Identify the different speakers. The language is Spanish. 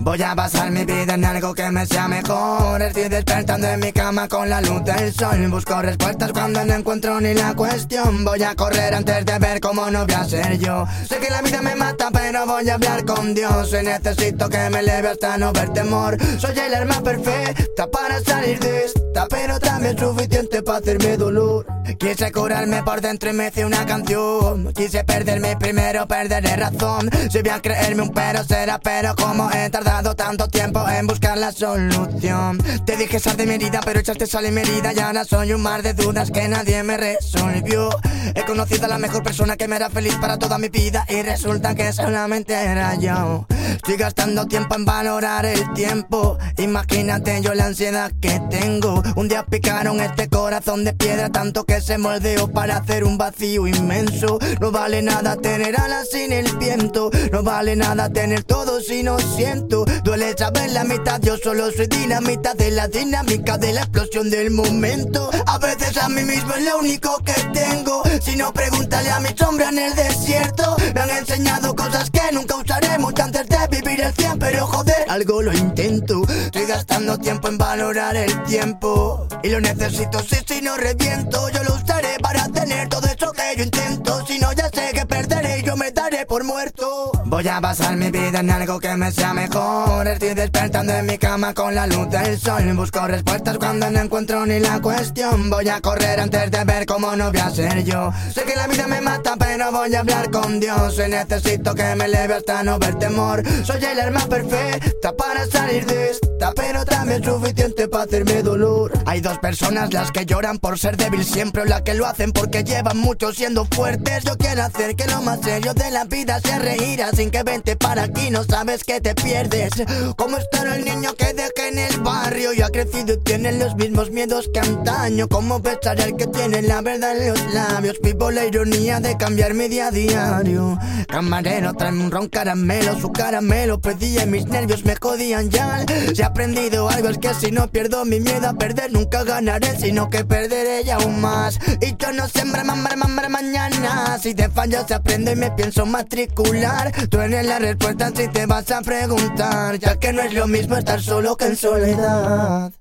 Speaker 1: Voy a pasar mi vida en algo que me sea mejor. Estoy despertando en mi cama con la luz del sol. Busco respuestas cuando no encuentro ni la cuestión. Voy a correr antes de ver cómo no voy a ser yo. Sé que la vida me mata, pero voy a hablar con Dios. Y necesito que me eleve hasta no ver temor. Soy el arma perfecta para salir de esta, pero también suficiente para hacerme dolor. Quise curarme por dentro y me hice una canción. Quise perderme primero, perderé razón. Si a creerme un pero será, pero como he tardado tanto tiempo en buscar la solución. Te dije sal de mi herida, pero echaste sal en mi herida. Y ahora soy un mar de dudas que nadie me resolvió. He conocido a la mejor persona que me hará feliz para toda mi vida. Y resulta que solamente era yo. Estoy gastando tiempo en valorar el tiempo. Imagínate yo la ansiedad que tengo. Un día picaron este corazón de piedra, tanto que se moldeó para hacer un vacío inmenso. No vale nada tener alas sin el viento. No vale nada tener todo si no siento. Duele saber la mitad, yo solo soy dinamita de la dinámica de la explosión del momento. A veces a mí mismo es lo único que tengo. Si no, pregúntale a mi sombra en el desierto. Me han enseñado cosas que nunca usaré el 100, pero joder, algo lo intento. Estoy gastando tiempo en valorar el tiempo. Y lo necesito, si, si no reviento, yo lo usaré para tener todo eso que yo intento. Si no, ya sé que perderé y yo me daré por muerto. Voy a pasar mi vida en algo que me sea mejor. Estoy despertando en mi cama con la luz del sol. Busco respuestas cuando no encuentro ni la cuestión. Voy a correr antes de ver cómo no voy a ser yo. Sé que la vida me mata, pero voy a hablar con Dios. Necesito que me eleve hasta no ver temor. Soy el arma perfecta para salir de esta, pero también suficiente para hacerme dolor. Hay dos personas las que lloran por ser débil siempre, o las que lo hacen porque llevan mucho siendo fuertes. Yo quiero hacer que lo más serio de la vida sea reír sin que vente para aquí, no sabes que te pierdes. ¿Cómo estará el niño que dejé en el barrio? Y ha crecido y tiene los mismos miedos que antaño. ¿Cómo besar al que tiene la verdad en los labios? Vivo la ironía de cambiar mi día a diario. Camarero, tráeme un ron caramelo, su caramelo pedía y mis nervios me jodían ya. Si he aprendido algo es que si no pierdo mi miedo a perder, nunca ganaré, sino que perderé ya aún más. Y yo no sembra mamar, mamar mañana. Si te fallo se aprende y me pienso matricular. Tú eres la respuesta si te vas a preguntar, ya que no es lo mismo estar solo que en soledad.